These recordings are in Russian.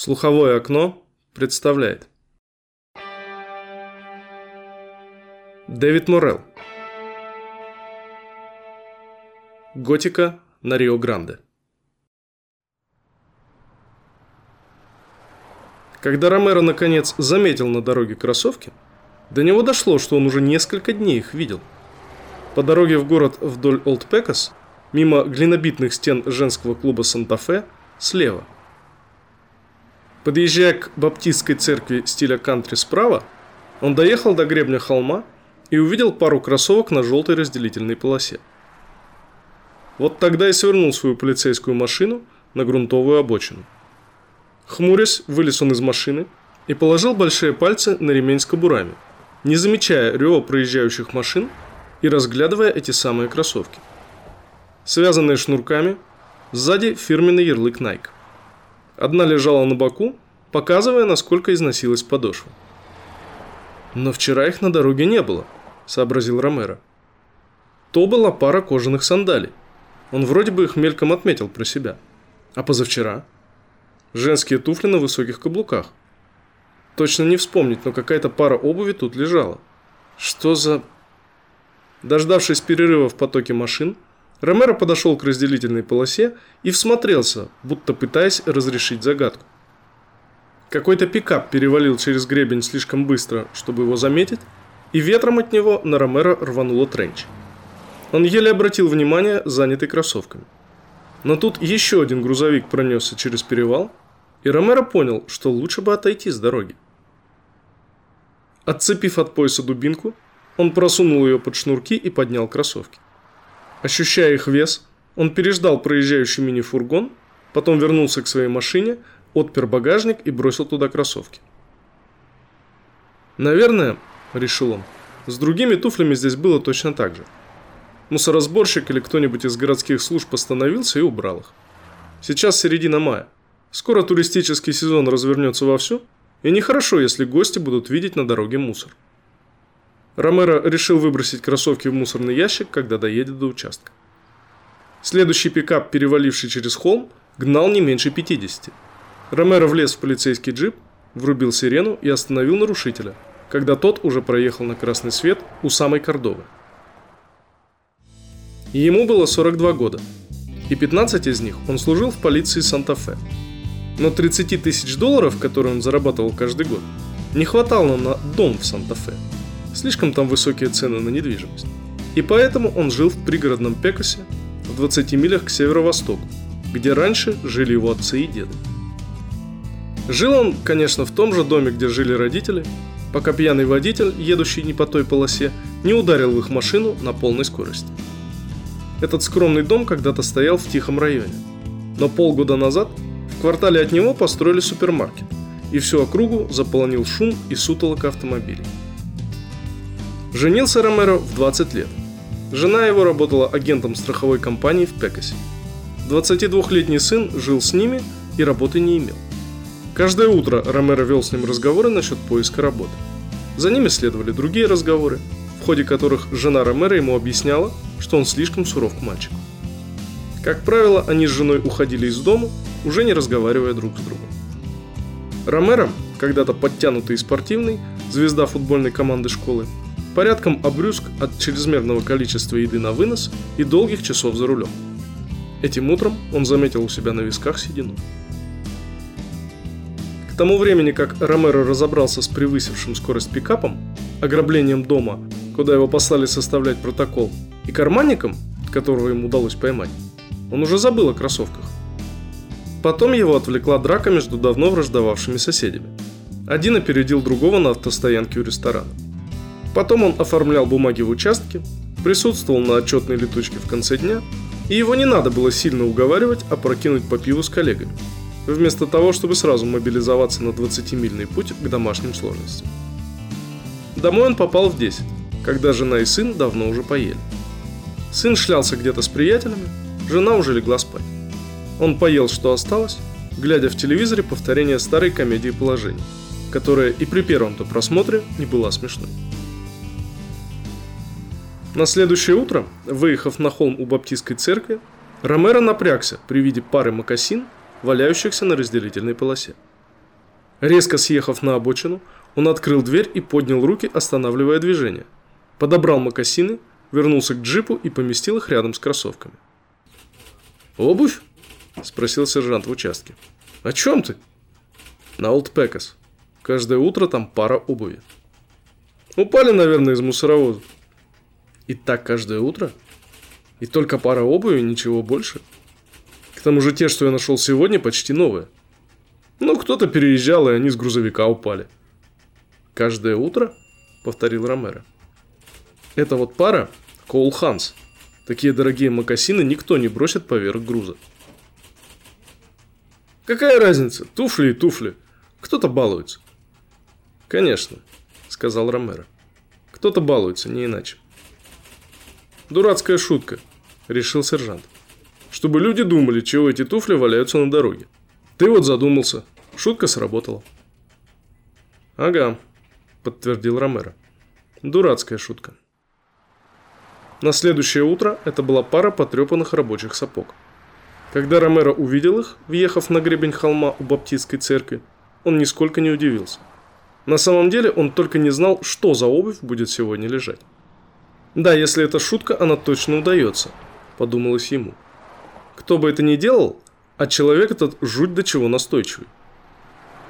Слуховое окно представляет. Дэвид Морел Готика на Рио-Гранде. Когда Ромеро наконец заметил на дороге кроссовки, до него дошло, что он уже несколько дней их видел. По дороге в город вдоль Олд Пекас, мимо глинобитных стен женского клуба Санта-Фе, слева – Подъезжая к баптистской церкви стиля кантри справа, он доехал до гребня холма и увидел пару кроссовок на желтой разделительной полосе. Вот тогда и свернул свою полицейскую машину на грунтовую обочину. Хмурясь, вылез он из машины и положил большие пальцы на ремень с кобурами, не замечая рева проезжающих машин и разглядывая эти самые кроссовки. Связанные шнурками, сзади фирменный ярлык Nike. Одна лежала на боку, показывая, насколько износилась подошва. «Но вчера их на дороге не было», – сообразил Ромеро. То была пара кожаных сандалий. Он вроде бы их мельком отметил про себя. А позавчера? Женские туфли на высоких каблуках. Точно не вспомнить, но какая-то пара обуви тут лежала. Что за... Дождавшись перерыва в потоке машин, Ромеро подошел к разделительной полосе и всмотрелся, будто пытаясь разрешить загадку. Какой-то пикап перевалил через гребень слишком быстро, чтобы его заметить, и ветром от него на Ромеро рвануло тренч. Он еле обратил внимание, занятый кроссовками. Но тут еще один грузовик пронесся через перевал, и Ромеро понял, что лучше бы отойти с дороги. Отцепив от пояса дубинку, он просунул ее под шнурки и поднял кроссовки. Ощущая их вес, он переждал проезжающий мини-фургон, потом вернулся к своей машине, отпер багажник и бросил туда кроссовки. «Наверное, — решил он, — с другими туфлями здесь было точно так же. Мусоросборщик или кто-нибудь из городских служб остановился и убрал их. Сейчас середина мая. Скоро туристический сезон развернется вовсю, и нехорошо, если гости будут видеть на дороге мусор. Ромеро решил выбросить кроссовки в мусорный ящик, когда доедет до участка. Следующий пикап, переваливший через холм, гнал не меньше 50. Ромеро влез в полицейский джип, врубил сирену и остановил нарушителя, когда тот уже проехал на красный свет у самой Кордовы. Ему было 42 года, и 15 из них он служил в полиции Санта-Фе. Но 30 тысяч долларов, которые он зарабатывал каждый год, не хватало на дом в Санта-Фе – Слишком там высокие цены на недвижимость. И поэтому он жил в пригородном Пекасе, в 20 милях к северо-востоку, где раньше жили его отцы и деды. Жил он, конечно, в том же доме, где жили родители, пока пьяный водитель, едущий не по той полосе, не ударил в их машину на полной скорости. Этот скромный дом когда-то стоял в тихом районе. Но полгода назад в квартале от него построили супермаркет, и всю округу заполонил шум и сутолока автомобилей. Женился Ромеро в 20 лет. Жена его работала агентом страховой компании в Пекасе. 22-летний сын жил с ними и работы не имел. Каждое утро Ромеро вел с ним разговоры насчет поиска работы. За ними следовали другие разговоры, в ходе которых жена Ромеро ему объясняла, что он слишком суров к мальчику. Как правило, они с женой уходили из дома, уже не разговаривая друг с другом. Ромеро, когда-то подтянутый и спортивный, звезда футбольной команды школы, порядком обрюзг от чрезмерного количества еды на вынос и долгих часов за рулем. Этим утром он заметил у себя на висках седину. К тому времени, как Ромеро разобрался с превысившим скорость пикапом, ограблением дома, куда его послали составлять протокол, и карманником, которого ему удалось поймать, он уже забыл о кроссовках. Потом его отвлекла драка между давно враждовавшими соседями. Один опередил другого на автостоянке у ресторана. Потом он оформлял бумаги в участке, присутствовал на отчетной летучке в конце дня, и его не надо было сильно уговаривать, а прокинуть по пиву с коллегами, вместо того, чтобы сразу мобилизоваться на 20-мильный путь к домашним сложностям. Домой он попал в 10, когда жена и сын давно уже поели. Сын шлялся где-то с приятелями, жена уже легла спать. Он поел, что осталось, глядя в телевизоре повторение старой комедии положений, которая и при первом-то просмотре не была смешной. На следующее утро, выехав на холм у Баптистской церкви, Ромеро напрягся при виде пары мокасин, валяющихся на разделительной полосе. Резко съехав на обочину, он открыл дверь и поднял руки, останавливая движение. Подобрал мокасины, вернулся к джипу и поместил их рядом с кроссовками. «Обувь?» – спросил сержант в участке. «О чем ты?» «На Олд Пекас. Каждое утро там пара обуви». «Упали, наверное, из мусоровоза». «И так каждое утро? И только пара обуви, ничего больше?» «К тому же те, что я нашел сегодня, почти новые». «Ну, кто-то переезжал, и они с грузовика упали». «Каждое утро?» – повторил Ромеро. «Это вот пара Коул Ханс», Такие дорогие мокасины никто не бросит поверх груза. Какая разница? Туфли и туфли. Кто-то балуется. Конечно, сказал Ромеро. Кто-то балуется, не иначе. Дурацкая шутка, решил сержант. Чтобы люди думали, чего эти туфли валяются на дороге. Ты вот задумался. Шутка сработала. Ага, подтвердил Ромеро. Дурацкая шутка. На следующее утро это была пара потрепанных рабочих сапог. Когда Ромеро увидел их, въехав на гребень холма у баптистской церкви, он нисколько не удивился. На самом деле он только не знал, что за обувь будет сегодня лежать. «Да, если это шутка, она точно удается», – подумалось ему. Кто бы это ни делал, а человек этот жуть до чего настойчивый.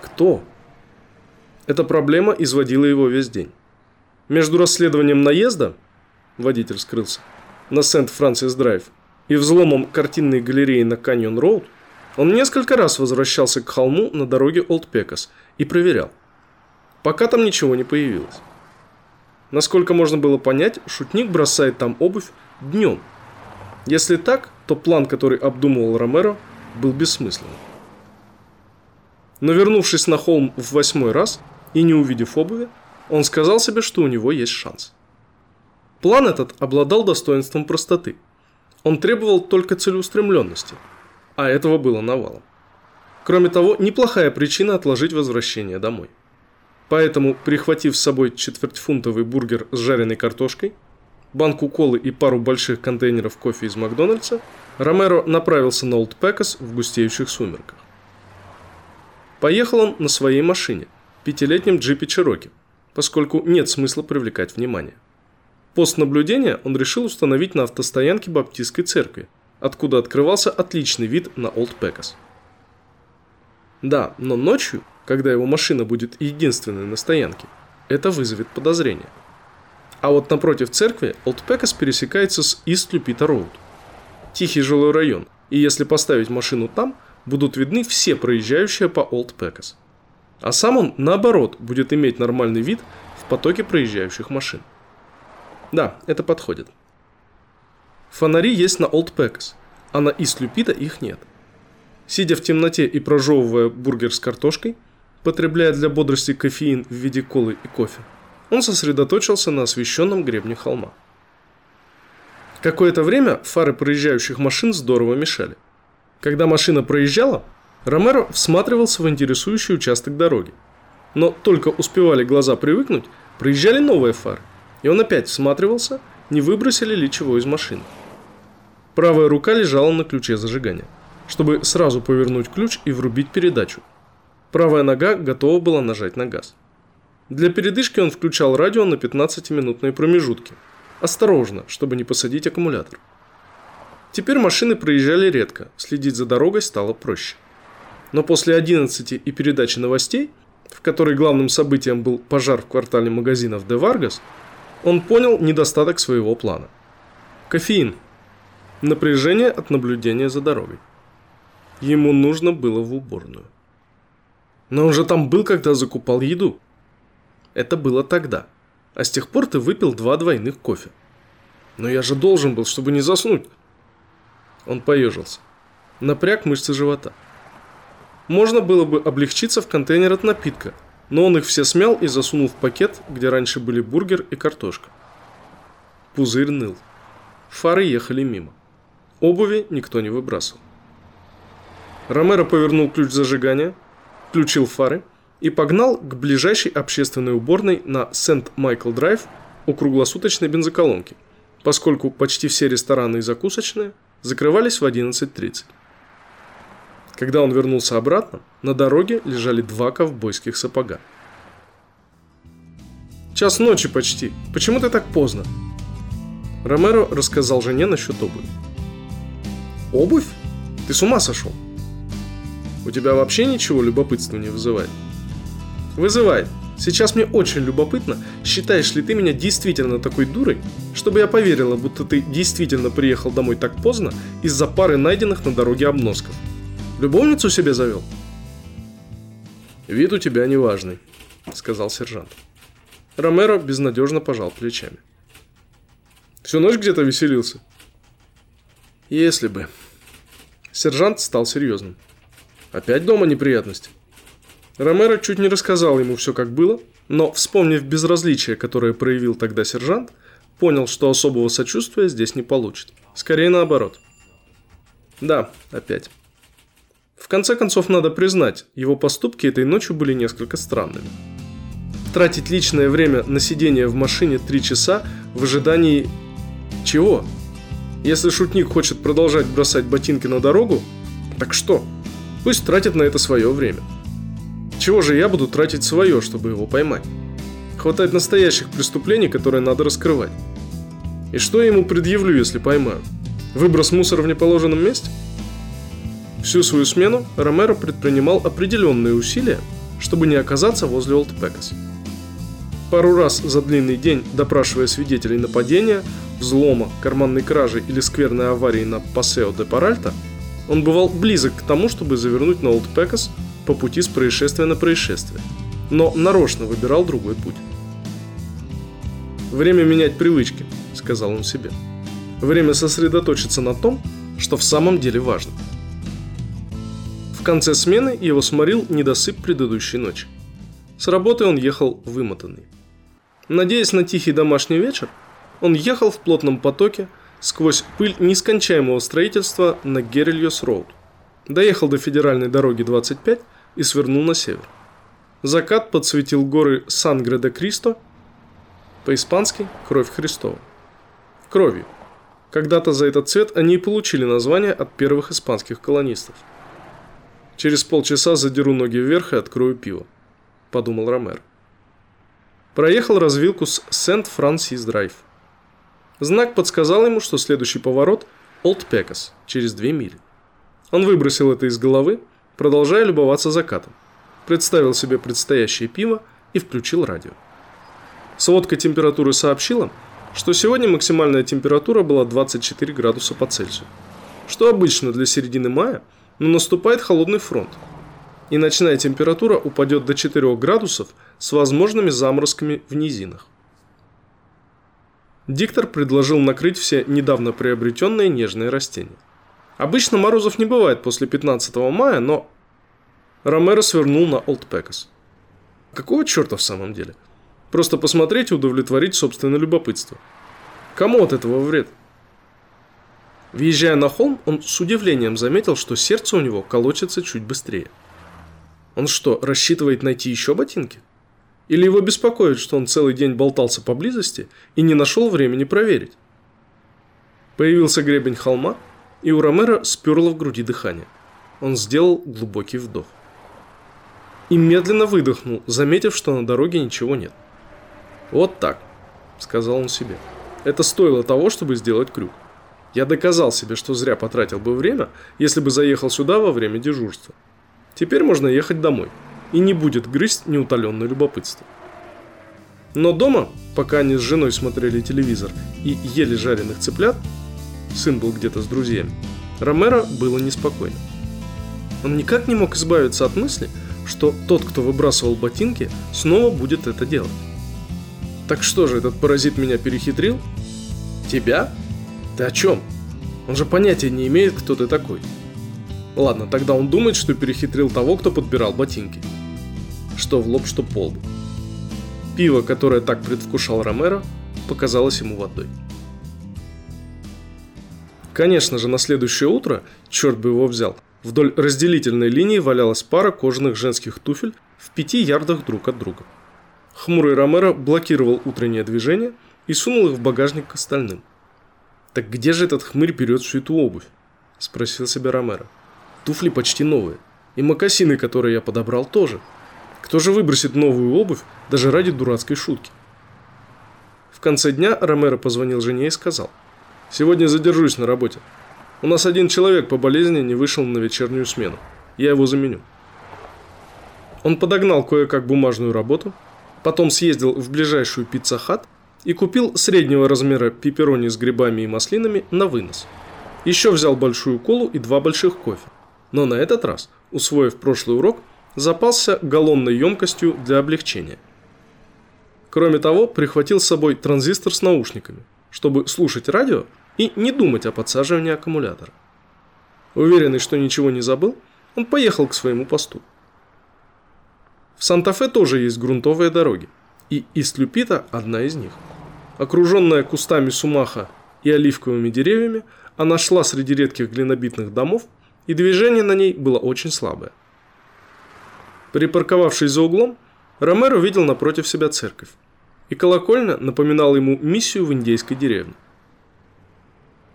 Кто? Эта проблема изводила его весь день. Между расследованием наезда – водитель скрылся, на Сент-Франсис-Драйв и взломом картинной галереи на Каньон-Роуд, он несколько раз возвращался к холму на дороге Олд-Пекас и проверял. Пока там ничего не появилось. Насколько можно было понять, шутник бросает там обувь днем. Если так, то план, который обдумывал Ромеро, был бессмысленным. Но вернувшись на холм в восьмой раз и не увидев обуви, он сказал себе, что у него есть шанс. План этот обладал достоинством простоты. Он требовал только целеустремленности, а этого было навалом. Кроме того, неплохая причина отложить возвращение домой. Поэтому, прихватив с собой четвертьфунтовый бургер с жареной картошкой, банку колы и пару больших контейнеров кофе из Макдональдса, Ромеро направился на Олд Пекас в густеющих сумерках. Поехал он на своей машине, пятилетнем джипе Чироки, поскольку нет смысла привлекать внимание. Пост наблюдения он решил установить на автостоянке Баптистской церкви, откуда открывался отличный вид на Олд Пекас. Да, но ночью, когда его машина будет единственной на стоянке, это вызовет подозрение. А вот напротив церкви Олд Пекас пересекается с Ист Люпита Роуд. Тихий жилой район, и если поставить машину там, будут видны все проезжающие по Олд Пекас. А сам он, наоборот, будет иметь нормальный вид в потоке проезжающих машин. Да, это подходит. Фонари есть на Олд Пекас, а на Ист Люпита их нет. Сидя в темноте и прожевывая бургер с картошкой, потребляя для бодрости кофеин в виде колы и кофе, он сосредоточился на освещенном гребне холма. Какое-то время фары проезжающих машин здорово мешали. Когда машина проезжала, Ромеро всматривался в интересующий участок дороги. Но только успевали глаза привыкнуть, проезжали новые фары – и он опять всматривался, не выбросили ли чего из машины. Правая рука лежала на ключе зажигания, чтобы сразу повернуть ключ и врубить передачу. Правая нога готова была нажать на газ. Для передышки он включал радио на 15-минутные промежутки. Осторожно, чтобы не посадить аккумулятор. Теперь машины проезжали редко, следить за дорогой стало проще. Но после 11 и передачи новостей, в которой главным событием был пожар в квартале магазинов «Де Варгас», он понял недостаток своего плана. Кофеин. Напряжение от наблюдения за дорогой. Ему нужно было в уборную. Но он же там был, когда закупал еду. Это было тогда. А с тех пор ты выпил два двойных кофе. Но я же должен был, чтобы не заснуть. Он поежился. Напряг мышцы живота. Можно было бы облегчиться в контейнер от напитка – но он их все смял и засунул в пакет, где раньше были бургер и картошка. Пузырь ныл. Фары ехали мимо. Обуви никто не выбрасывал. Ромеро повернул ключ зажигания, включил фары и погнал к ближайшей общественной уборной на Сент-Майкл-Драйв у круглосуточной бензоколонки, поскольку почти все рестораны и закусочные закрывались в 11.30. Когда он вернулся обратно, На дороге лежали два ковбойских сапога. «Час ночи почти. Почему ты так поздно?» Ромеро рассказал жене насчет обуви. «Обувь? Ты с ума сошел? У тебя вообще ничего любопытства не вызывает?» «Вызывает. Сейчас мне очень любопытно, считаешь ли ты меня действительно такой дурой, чтобы я поверила, будто ты действительно приехал домой так поздно из-за пары найденных на дороге обносков. Любовницу себе завел?» «Вид у тебя неважный», — сказал сержант. Ромеро безнадежно пожал плечами. Всю ночь где-то веселился? Если бы. Сержант стал серьезным. Опять дома неприятности? Ромеро чуть не рассказал ему все как было, но, вспомнив безразличие, которое проявил тогда сержант, понял, что особого сочувствия здесь не получит. Скорее наоборот. Да, опять. В конце концов, надо признать, его поступки этой ночью были несколько странными. Тратить личное время на сидение в машине три часа в ожидании чего? Если шутник хочет продолжать бросать ботинки на дорогу, так что? Пусть тратит на это свое время. Чего же я буду тратить свое, чтобы его поймать? Хватает настоящих преступлений, которые надо раскрывать. И что я ему предъявлю, если поймаю? Выброс мусора в неположенном месте? Всю свою смену Ромеро предпринимал определенные усилия, чтобы не оказаться возле Олд Пекас. Пару раз за длинный день, допрашивая свидетелей нападения, взлома, карманной кражи или скверной аварии на Пасео де Паральто, он бывал близок к тому, чтобы завернуть на Олд Пекас по пути с происшествия на происшествие, но нарочно выбирал другой путь. «Время менять привычки», — сказал он себе. «Время сосредоточиться на том, что в самом деле важно». В конце смены его сморил недосып предыдущей ночи. С работы он ехал вымотанный. Надеясь на тихий домашний вечер, он ехал в плотном потоке сквозь пыль нескончаемого строительства на Герильос-Роуд. Доехал до федеральной дороги 25 и свернул на север. Закат подсветил горы Сан-Гредо-Кристо, по-испански «Кровь Христова». Кровью. Когда-то за этот цвет они и получили название от первых испанских колонистов. «Через полчаса задеру ноги вверх и открою пиво», – подумал Ромер. Проехал развилку с Сент-Франсис-Драйв. Знак подсказал ему, что следующий поворот – Олд Пекас, через две мили. Он выбросил это из головы, продолжая любоваться закатом. Представил себе предстоящее пиво и включил радио. Сводка температуры сообщила, что сегодня максимальная температура была 24 градуса по Цельсию. Что обычно для середины мая, но наступает холодный фронт – и ночная температура упадет до 4 градусов с возможными заморозками в низинах. Диктор предложил накрыть все недавно приобретенные нежные растения. Обычно морозов не бывает после 15 мая, но... Ромеро свернул на Олд Пекас. Какого черта в самом деле? Просто посмотреть и удовлетворить собственное любопытство. Кому от этого вред? Въезжая на холм, он с удивлением заметил, что сердце у него колотится чуть быстрее. Он что, рассчитывает найти еще ботинки? Или его беспокоит, что он целый день болтался поблизости и не нашел времени проверить? Появился гребень холма, и у Ромера сперло в груди дыхание. Он сделал глубокий вдох. И медленно выдохнул, заметив, что на дороге ничего нет. «Вот так», — сказал он себе. «Это стоило того, чтобы сделать крюк. Я доказал себе, что зря потратил бы время, если бы заехал сюда во время дежурства. Теперь можно ехать домой, и не будет грызть неутоленное любопытство. Но дома, пока они с женой смотрели телевизор и ели жареных цыплят, сын был где-то с друзьями, Ромеро было неспокойно. Он никак не мог избавиться от мысли, что тот, кто выбрасывал ботинки, снова будет это делать. Так что же, этот паразит меня перехитрил? Тебя? Ты о чем? Он же понятия не имеет, кто ты такой. Ладно, тогда он думает, что перехитрил того, кто подбирал ботинки. Что в лоб, что по. Пиво, которое так предвкушал Ромеро, показалось ему водой. Конечно же, на следующее утро, черт бы его взял, вдоль разделительной линии валялась пара кожаных женских туфель в пяти ярдах друг от друга. Хмурый Ромеро блокировал утреннее движение и сунул их в багажник к остальным. «Так где же этот хмырь берет всю эту обувь?» – спросил себя Ромеро. Туфли почти новые. И мокасины, которые я подобрал, тоже. Кто же выбросит новую обувь даже ради дурацкой шутки? В конце дня Ромеро позвонил жене и сказал. «Сегодня задержусь на работе. У нас один человек по болезни не вышел на вечернюю смену. Я его заменю». Он подогнал кое-как бумажную работу, потом съездил в ближайшую Pizza Hut и купил среднего размера пепперони с грибами и маслинами на вынос. Еще взял большую колу и два больших кофе. Но на этот раз, усвоив прошлый урок, запасся галлонной емкостью для облегчения. Кроме того, прихватил с собой транзистор с наушниками, чтобы слушать радио и не думать о подсаживании аккумулятора. Уверенный, что ничего не забыл, он поехал к своему посту. В Санта-Фе тоже есть грунтовые дороги, и Ист-Люпита одна из них. Окруженная кустами сумаха и оливковыми деревьями, она шла среди редких глинобитных домов, и движение на ней было очень слабое. Припарковавшись за углом, Ромеро видел напротив себя церковь, и колокольня напоминала ему миссию в индейской деревне.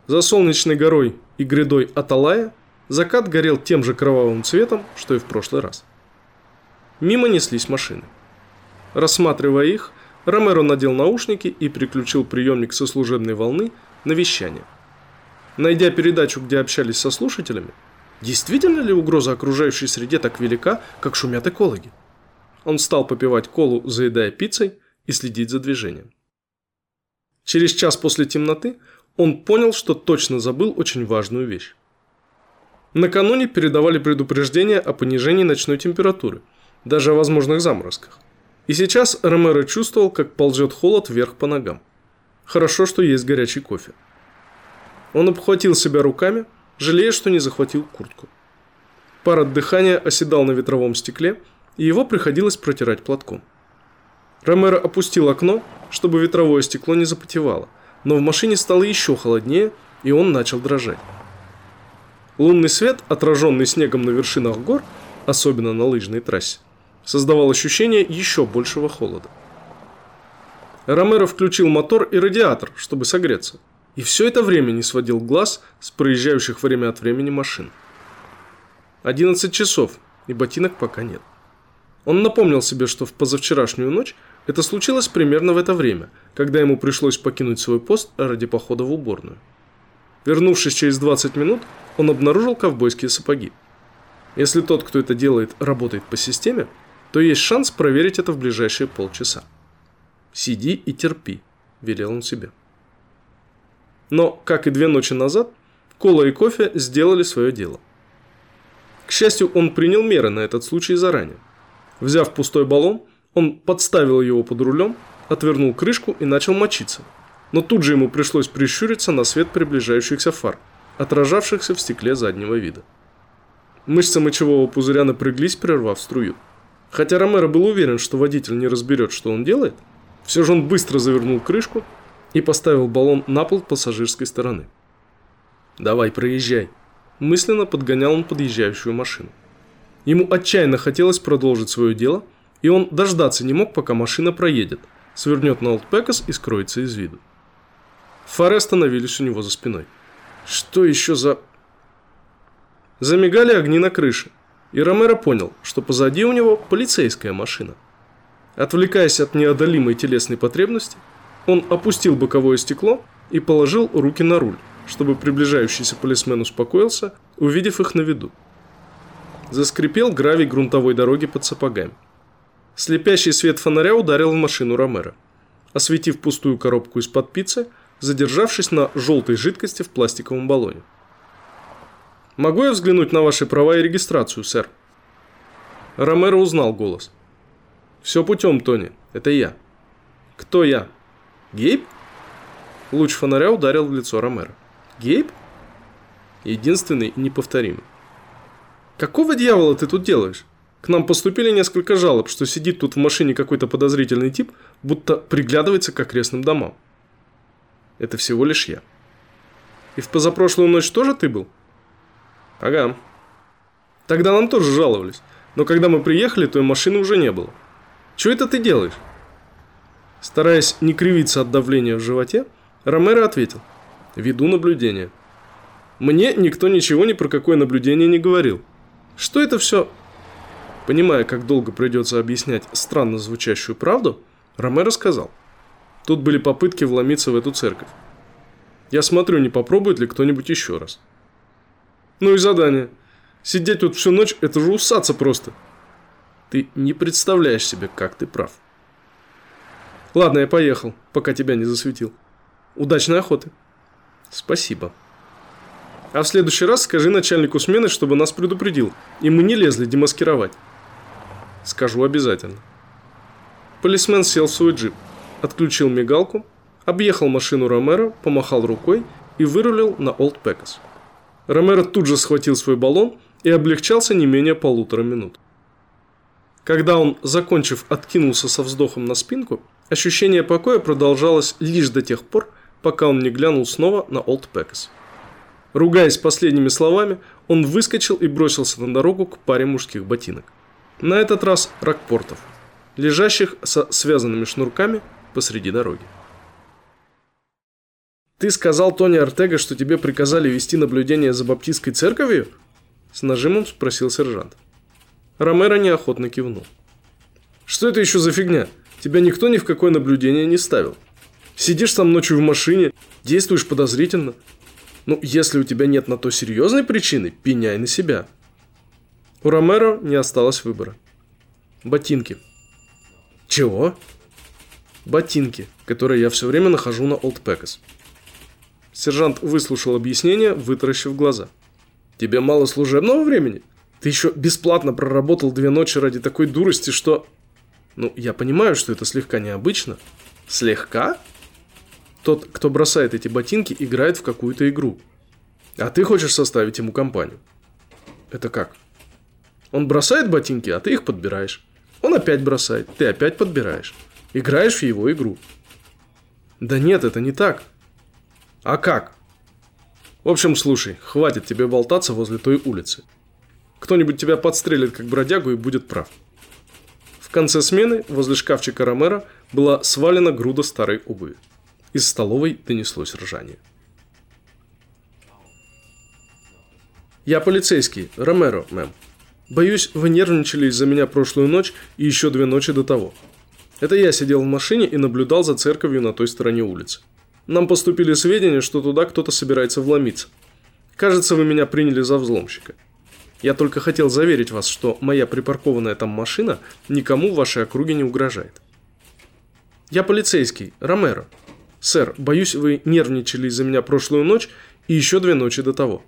За солнечной горой и грядой Аталая закат горел тем же кровавым цветом, что и в прошлый раз. Мимо неслись машины. Рассматривая их, Ромеро надел наушники и переключил приемник со служебной волны на вещание. Найдя передачу, где общались со слушателями, действительно ли угроза окружающей среде так велика, как шумят экологи? Он стал попивать колу, заедая пиццей, и следить за движением. Через час после темноты он понял, что точно забыл очень важную вещь. Накануне передавали предупреждение о понижении ночной температуры, даже о возможных заморозках. И сейчас Ромеро чувствовал, как ползет холод вверх по ногам. Хорошо, что есть горячий кофе. Он обхватил себя руками, жалея, что не захватил куртку. Пар от дыхания оседал на ветровом стекле – и его приходилось протирать платком. Ромеро опустил окно, чтобы ветровое стекло не запотевало, но в машине стало еще холоднее, и он начал дрожать. Лунный свет, отраженный снегом на вершинах гор, особенно на лыжной трассе, создавал ощущение еще большего холода. Ромеро включил мотор и радиатор, чтобы согреться, и все это время не сводил глаз с проезжающих время от времени машин. 11 часов, и ботинок пока нет. Он напомнил себе, что в позавчерашнюю ночь это случилось примерно в это время, когда ему пришлось покинуть свой пост ради похода в уборную. Вернувшись через 20 минут, он обнаружил ковбойские сапоги. Если тот, кто это делает, работает по системе, то есть шанс проверить это в ближайшие полчаса. «Сиди и терпи», – велел он себе. Но, как и две ночи назад, кола и кофе сделали свое дело. К счастью, он принял меры на этот случай заранее – Взяв пустой баллон, он подставил его под рулем, отвернул крышку и начал мочиться. Но тут же ему пришлось прищуриться на свет приближающихся фар, отражавшихся в стекле заднего вида. Мышцы мочевого пузыря напряглись, прервав струю. Хотя Ромеро был уверен, что водитель не разберет, что он делает, все же он быстро завернул крышку и поставил баллон на пол пассажирской стороны. «Давай, проезжай», – мысленно подгонял он подъезжающую машину. Ему отчаянно хотелось продолжить свое дело, и он дождаться не мог, пока машина проедет, свернет на Олдпекас и скроется из виду. Фары остановились у него за спиной. Что еще за... Замигали огни на крыше, и Ромеро понял, что позади у него полицейская машина. Отвлекаясь от неодолимой телесной потребности, он опустил боковое стекло и положил руки на руль, чтобы приближающийся полисмен успокоился, увидев их на виду. Заскрипел гравий грунтовой дороги под сапогами. Слепящий свет фонаря ударил в машину Ромера, осветив пустую коробку из-под пиццы, задержавшись на желтой жидкости в пластиковом баллоне. «Могу я взглянуть на ваши права и регистрацию, сэр?» Ромеро узнал голос. «Все путем, Тони. Это я». «Кто я?» «Гейб?» Луч фонаря ударил в лицо Ромеро. «Гейб?» Единственный и неповторимый. Какого дьявола ты тут делаешь? К нам поступили несколько жалоб, что сидит тут в машине какой-то подозрительный тип, будто приглядывается к окрестным домам. Это всего лишь я. И в позапрошлую ночь тоже ты был? Ага. Тогда нам тоже жаловались. Но когда мы приехали, той машины уже не было. Чего это ты делаешь? Стараясь не кривиться от давления в животе, Ромеро ответил. Веду наблюдение. Мне никто ничего ни про какое наблюдение не говорил. Что это все? Понимая, как долго придется объяснять странно звучащую правду, Ромеро сказал. Тут были попытки вломиться в эту церковь. Я смотрю, не попробует ли кто-нибудь еще раз. Ну и задание. Сидеть тут всю ночь – это же усаться просто. Ты не представляешь себе, как ты прав. Ладно, я поехал, пока тебя не засветил. Удачной охоты. Спасибо. А в следующий раз скажи начальнику смены, чтобы нас предупредил, и мы не лезли демаскировать. Скажу обязательно. Полисмен сел в свой джип, отключил мигалку, объехал машину Ромеро, помахал рукой и вырулил на Олд Пекас. Ромеро тут же схватил свой баллон и облегчался не менее полутора минут. Когда он, закончив, откинулся со вздохом на спинку, ощущение покоя продолжалось лишь до тех пор, пока он не глянул снова на Олд Пекас. Ругаясь последними словами, он выскочил и бросился на дорогу к паре мужских ботинок. На этот раз ракпортов, лежащих со связанными шнурками посреди дороги. «Ты сказал Тони Артега, что тебе приказали вести наблюдение за баптистской церковью?» С нажимом спросил сержант. Ромеро неохотно кивнул. «Что это еще за фигня? Тебя никто ни в какое наблюдение не ставил. Сидишь там ночью в машине, действуешь подозрительно. Ну, если у тебя нет на то серьезной причины, пеняй на себя». У Ромеро не осталось выбора. Ботинки. Чего? Ботинки, которые я все время нахожу на Олд Пекас. Сержант выслушал объяснение, вытаращив глаза. Тебе мало служебного времени? Ты еще бесплатно проработал две ночи ради такой дурости, что... Ну, я понимаю, что это слегка необычно. Слегка? Тот, кто бросает эти ботинки, играет в какую-то игру. А ты хочешь составить ему компанию. Это как? Он бросает ботинки, а ты их подбираешь. Он опять бросает, ты опять подбираешь. Играешь в его игру. Да нет, это не так. А как? В общем, слушай, хватит тебе болтаться возле той улицы. Кто-нибудь тебя подстрелит как бродягу и будет прав. Конце смены возле шкафчика Ромера была свалена груда старой обуви. Из столовой донеслось ржание. «Я полицейский, Ромеро, мэм», Боюсь, вы нервничали из-за меня прошлую ночь и еще две ночи до того. Это я сидел в машине и наблюдал за церковью на той стороне улицы. Нам поступили сведения, что туда кто-то собирается вломиться. Кажется, вы меня приняли за взломщика. Я только хотел заверить вас, что моя припаркованная там машина никому в вашей округе не угрожает. Я полицейский, Ромеро. Сэр, боюсь, вы нервничали из-за меня прошлую ночь и еще две ночи до того.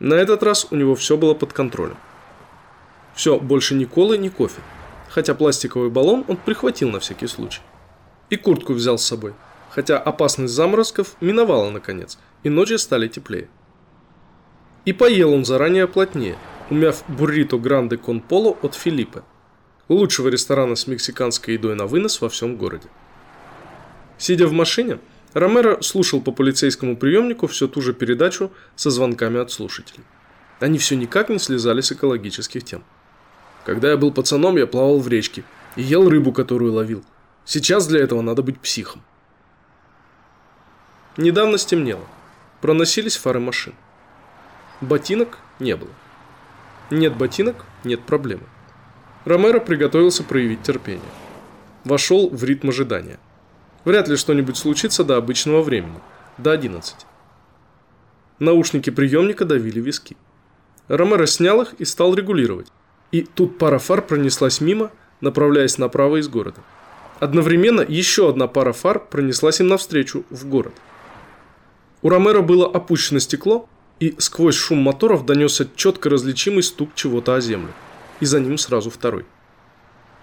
На этот раз у него все было под контролем. Все, больше ни колы, ни кофе. Хотя пластиковый баллон он прихватил на всякий случай. И куртку взял с собой. Хотя опасность заморозков миновала наконец, и ночи стали теплее. И поел он заранее плотнее, умяв буррито Гранде Кон Поло от Филиппа, лучшего ресторана с мексиканской едой на вынос во всем городе. Сидя в машине, Ромеро слушал по полицейскому приемнику всю ту же передачу со звонками от слушателей. Они все никак не слезали с экологических тем. Когда я был пацаном, я плавал в речке и ел рыбу, которую ловил. Сейчас для этого надо быть психом. Недавно стемнело. Проносились фары машин. Ботинок не было. Нет ботинок – нет проблемы. Ромеро приготовился проявить терпение. Вошел в ритм ожидания – Вряд ли что-нибудь случится до обычного времени, до 11. Наушники приемника давили виски. Ромеро снял их и стал регулировать. И тут пара фар пронеслась мимо, направляясь направо из города. Одновременно еще одна пара фар пронеслась им навстречу, в город. У Ромеро было опущено стекло, и сквозь шум моторов донесся четко различимый стук чего-то о землю. И за ним сразу второй.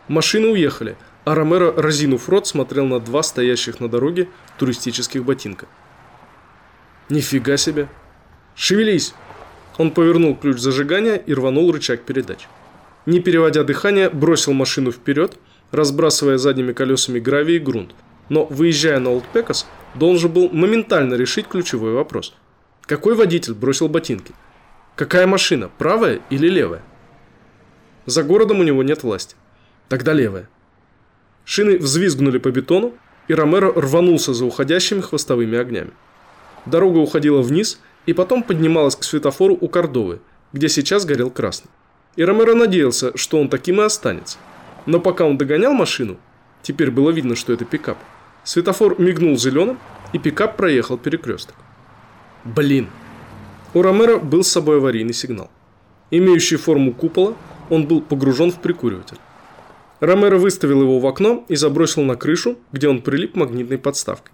Машины уехали – а Ромеро, разинув рот, смотрел на два стоящих на дороге туристических ботинка. «Нифига себе! Шевелись!» Он повернул ключ зажигания и рванул рычаг передач. Не переводя дыхание, бросил машину вперед, разбрасывая задними колесами гравий и грунт. Но, выезжая на Олдпекас, должен был моментально решить ключевой вопрос. Какой водитель бросил ботинки? Какая машина, правая или левая? За городом у него нет власти. Тогда левая. Шины взвизгнули по бетону, и Ромеро рванулся за уходящими хвостовыми огнями. Дорога уходила вниз, и потом поднималась к светофору у Кордовы, где сейчас горел красный. И Ромеро надеялся, что он таким и останется. Но пока он догонял машину, теперь было видно, что это пикап, светофор мигнул зеленым, и пикап проехал перекресток. Блин! У Ромеро был с собой аварийный сигнал. Имеющий форму купола, он был погружен в прикуриватель. Ромеро выставил его в окно и забросил на крышу, где он прилип магнитной подставкой.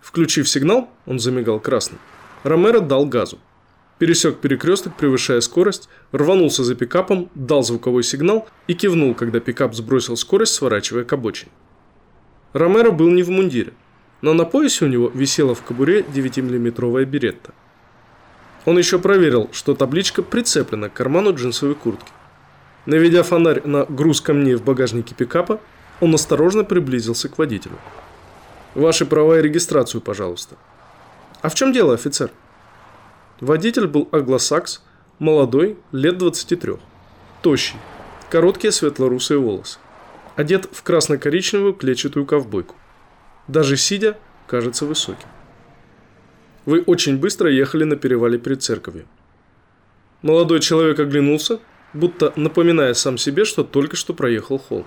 Включив сигнал, он замигал красным. Ромеро дал газу. Пересек перекресток, превышая скорость, рванулся за пикапом, дал звуковой сигнал и кивнул, когда пикап сбросил скорость, сворачивая к обочине. Ромеро был не в мундире, но на поясе у него висела в кобуре 9-миллиметровая беретта. Он еще проверил, что табличка прицеплена к карману джинсовой куртки. Наведя фонарь на груз камней в багажнике пикапа, он осторожно приблизился к водителю. «Ваши права и регистрацию, пожалуйста». «А в чем дело, офицер?» Водитель был аглосакс, молодой, лет 23, тощий, короткие светло-русые волосы, одет в красно-коричневую клетчатую ковбойку. Даже сидя, кажется высоким. Вы очень быстро ехали на перевале перед церковью. Молодой человек оглянулся, будто напоминая сам себе, что только что проехал холм.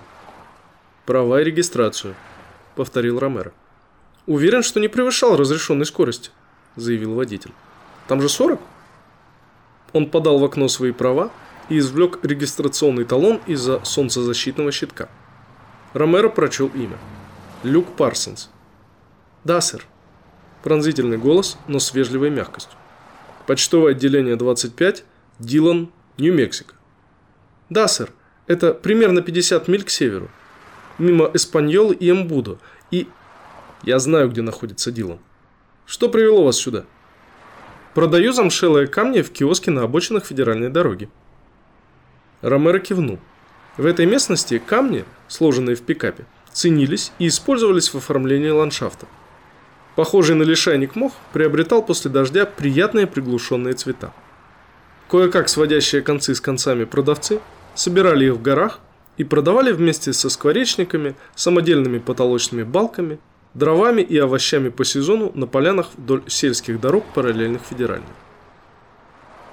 «Права и регистрацию», — повторил Ромеро. «Уверен, что не превышал разрешенной скорости», — заявил водитель. Там же 40. Он подал в окно свои права и извлек регистрационный талон из-за солнцезащитного щитка. Ромеро прочел имя. Люк Парсонс. «Да, сэр». Пронзительный голос, но с вежливой мягкостью. Почтовое отделение 25, Дилан, Нью-Мексико. «Да, сэр. Это примерно 50 миль к северу. Мимо Эспаньолы и Эмбудо. И... Я знаю, где находится Дилан. Что привело вас сюда?» Продаю замшелые камни в киоске на обочинах федеральной дороги. Ромеро кивнул. В этой местности камни, сложенные в пикапе, ценились и использовались в оформлении ландшафта. Похожий на лишайник мох приобретал после дождя приятные приглушенные цвета. Кое-как сводящие концы с концами продавцы собирали их в горах и продавали вместе со скворечниками, самодельными потолочными балками – дровами и овощами по сезону на полянах вдоль сельских дорог, параллельных федеральным.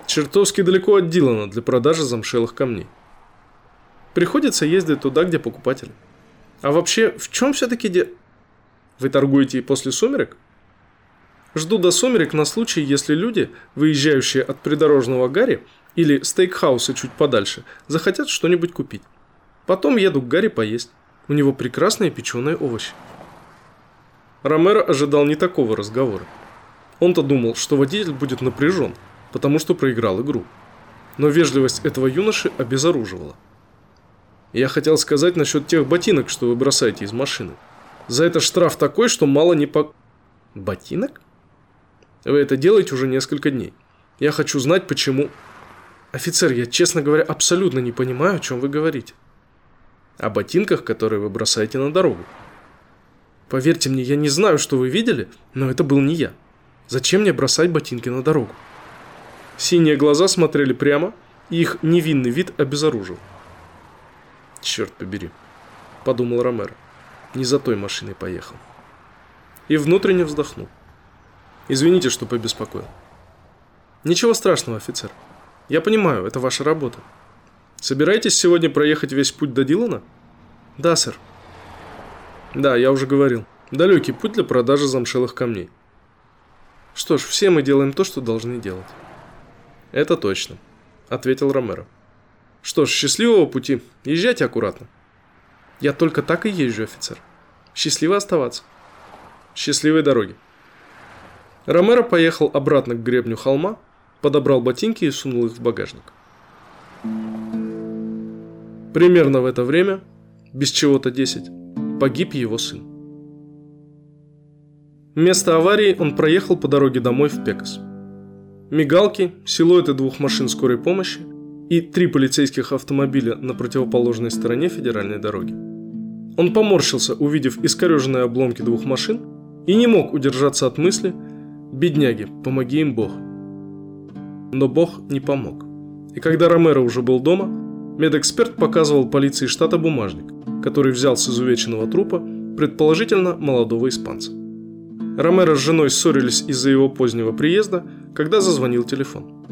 Чертовски далеко от Дилана для продажи замшелых камней. Приходится ездить туда, где покупатели. А вообще, в чем все-таки де... Вы торгуете и после сумерек? Жду до сумерек на случай, если люди, выезжающие от придорожного Гарри или стейкхауса чуть подальше, захотят что-нибудь купить. Потом еду к Гарри поесть. У него прекрасные печеные овощи. Ромеро ожидал не такого разговора. Он-то думал, что водитель будет напряжен, потому что проиграл игру. Но вежливость этого юноши обезоруживала. Я хотел сказать насчет тех ботинок, что вы бросаете из машины. За это штраф такой, что мало не по... Ботинок? Вы это делаете уже несколько дней. Я хочу знать, почему... Офицер, я, честно говоря, абсолютно не понимаю, о чем вы говорите. О ботинках, которые вы бросаете на дорогу. Поверьте мне, я не знаю, что вы видели, но это был не я. Зачем мне бросать ботинки на дорогу? Синие глаза смотрели прямо, и их невинный вид обезоружил. «Черт побери», – подумал Ромеро. «Не за той машиной поехал». И внутренне вздохнул. «Извините, что побеспокоил». «Ничего страшного, офицер. Я понимаю, это ваша работа. Собираетесь сегодня проехать весь путь до Дилана?» «Да, сэр», да, я уже говорил. Далекий путь для продажи замшелых камней. Что ж, все мы делаем то, что должны делать. Это точно, ответил Ромеро. Что ж, счастливого пути. Езжайте аккуратно. Я только так и езжу, офицер. Счастливо оставаться. Счастливой дороги. Ромеро поехал обратно к гребню холма, подобрал ботинки и сунул их в багажник. Примерно в это время, без чего-то 10, погиб его сын. Место аварии он проехал по дороге домой в Пекас. Мигалки, силуэты двух машин скорой помощи и три полицейских автомобиля на противоположной стороне федеральной дороги. Он поморщился, увидев искореженные обломки двух машин, и не мог удержаться от мысли «Бедняги, помоги им Бог». Но Бог не помог. И когда Ромеро уже был дома, медэксперт показывал полиции штата бумажник, который взял с изувеченного трупа, предположительно молодого испанца. Ромеро с женой ссорились из-за его позднего приезда, когда зазвонил телефон.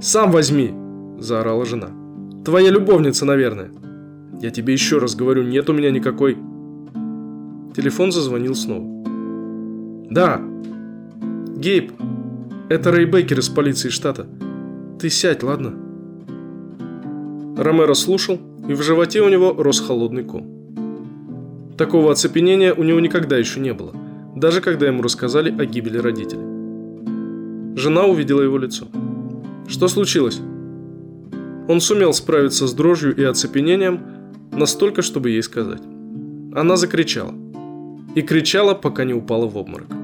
«Сам возьми!» – заорала жена. «Твоя любовница, наверное!» «Я тебе еще раз говорю, нет у меня никакой...» Телефон зазвонил снова. «Да!» «Гейб, это Рэй Бейкер из полиции штата. Ты сядь, ладно?» Ромеро слушал, и в животе у него рос холодный ком. Такого оцепенения у него никогда еще не было – даже когда ему рассказали о гибели родителей. Жена увидела его лицо. Что случилось? Он сумел справиться с дрожью и оцепенением настолько, чтобы ей сказать. Она закричала. И кричала, пока не упала в обморок.